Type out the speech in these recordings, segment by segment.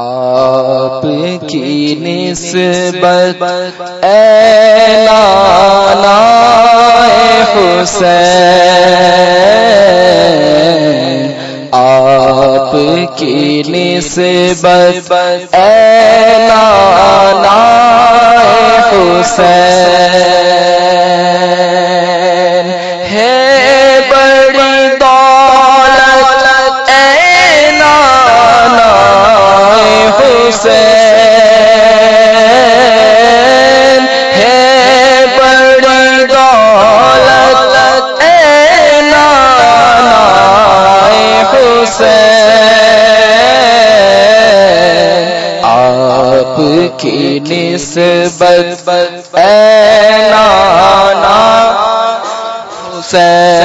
آپ کی نسبت اے لالا حسین آپ کی نسبت اے لالا حسین۔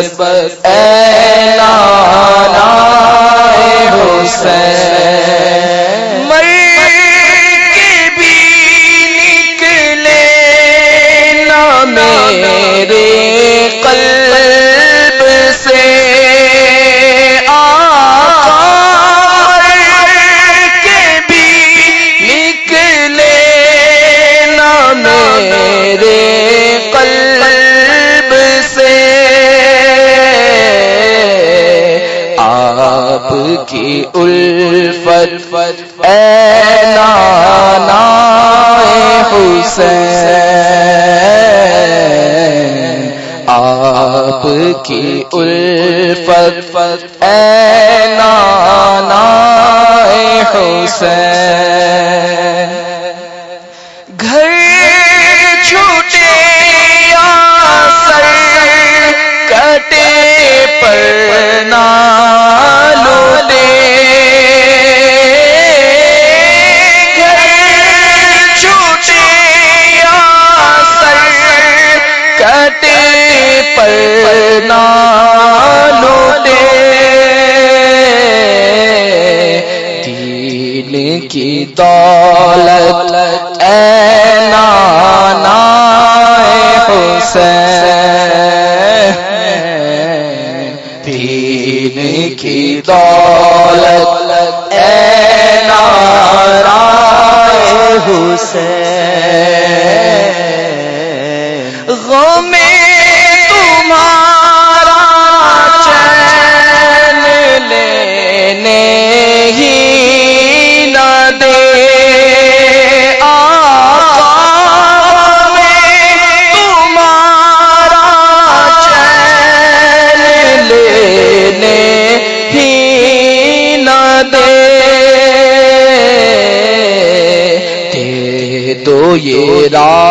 نسبت کی الفت اے نانا حسین آپ کی الفت اے نانا حسین۔ گھر لوٹے دین کی دولت اے نانا حسین۔ دین کی دولت اے نارا حسین۔ یہ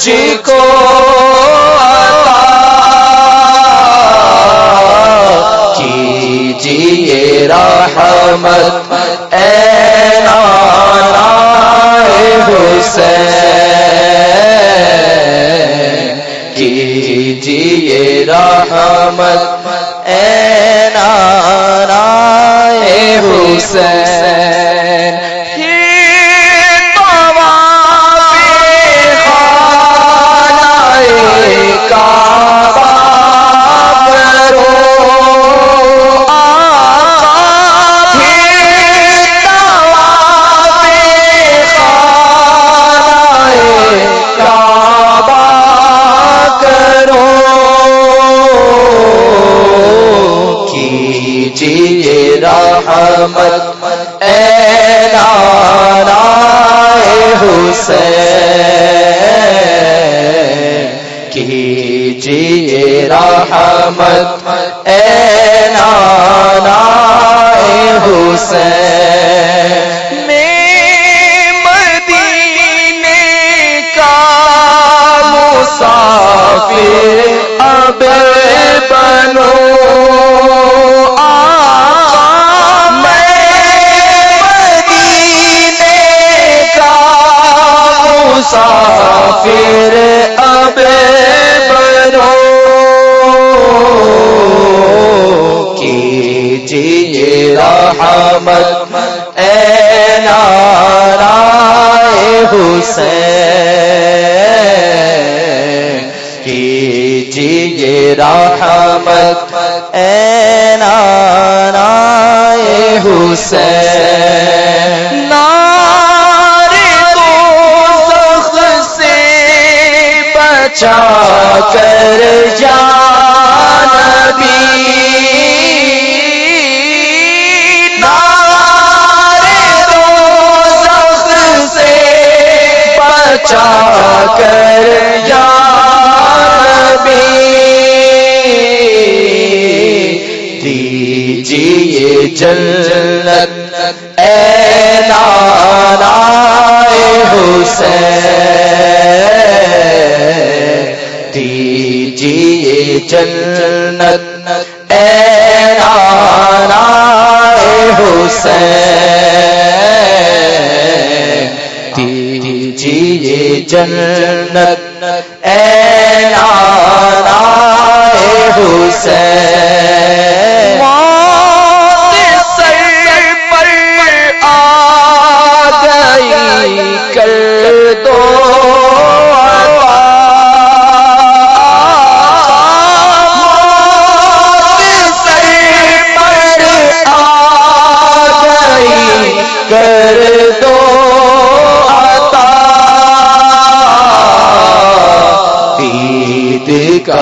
مجھ کو عطا کیجیے رحمت اے نانا حسین کیجیے رحمت رحمت اے نانا حسین کیجیے رحمت اے نانا حسین۔ مسافر اب مسافر اب بنو۔ کیجیے رحمت اے نانا حسین۔ کیجیے رحمت اے نانا حسین۔ کر جان سے بچا کر جان دیجیے جنت اے نانا حسین۔ جنت اے نانا حسین دیجیے جنت اے نانا حسین۔ پر آ گئی کر دو۔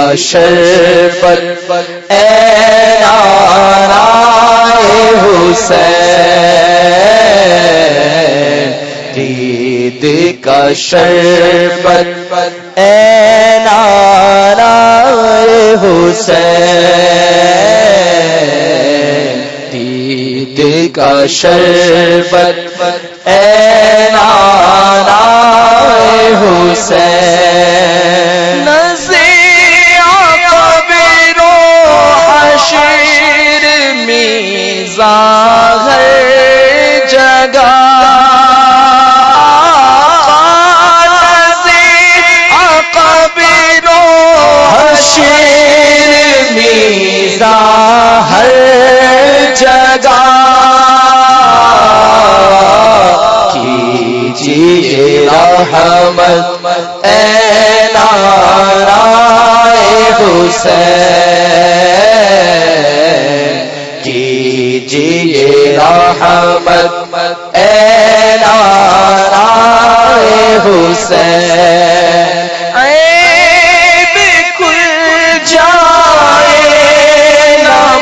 کا شرفت اے نانا حسین عید کا شرفت اے نانا حسین، دید کا شربت۔ اے نانا حسین گا۔ رحمت اے نارا حسین۔ عیب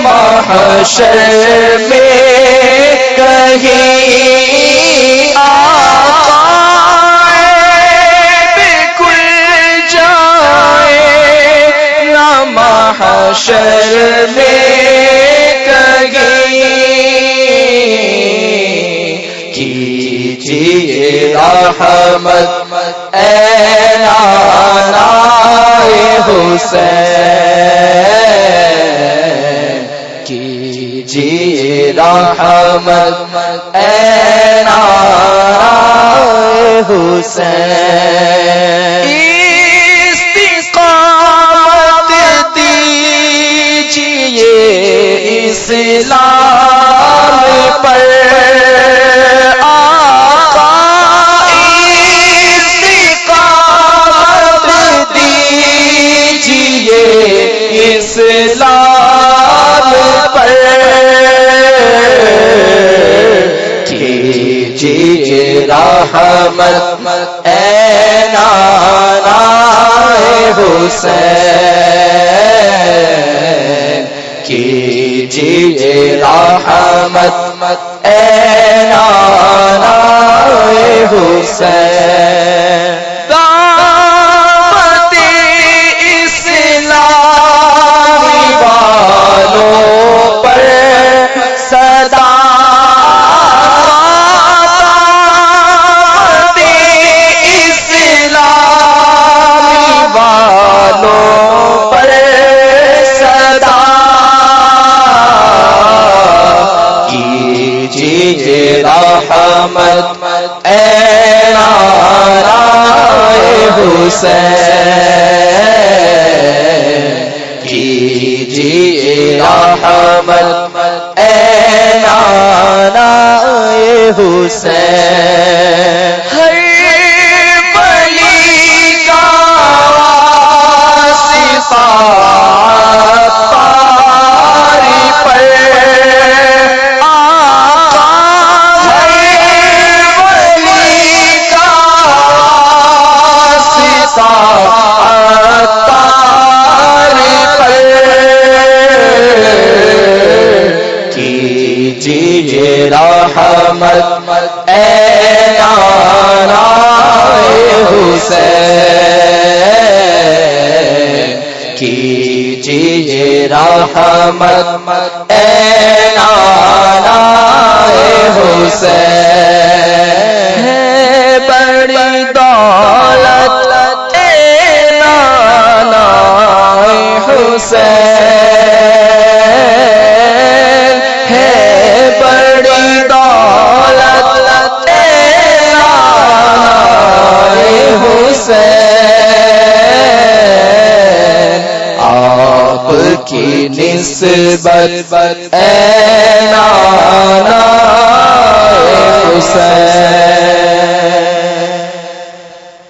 محشر میں کہیں آقا۔ عیب کل جائے نہ محشر میں رحمت اے نانا حسین کیجیے رحمت اے نانا حسین۔ استقامت دیجیے اسلام۔ اسلام پر کیجیے جی، جی، رحمت۔ اے نانا حسین۔ کیجیے رحمت۔ اے نانا حسین۔ حسین رحمت اے نانا حسین کیجیے رحمت اے نانا حسین۔ بڑی دولت اے نانا حسین۔ بر اے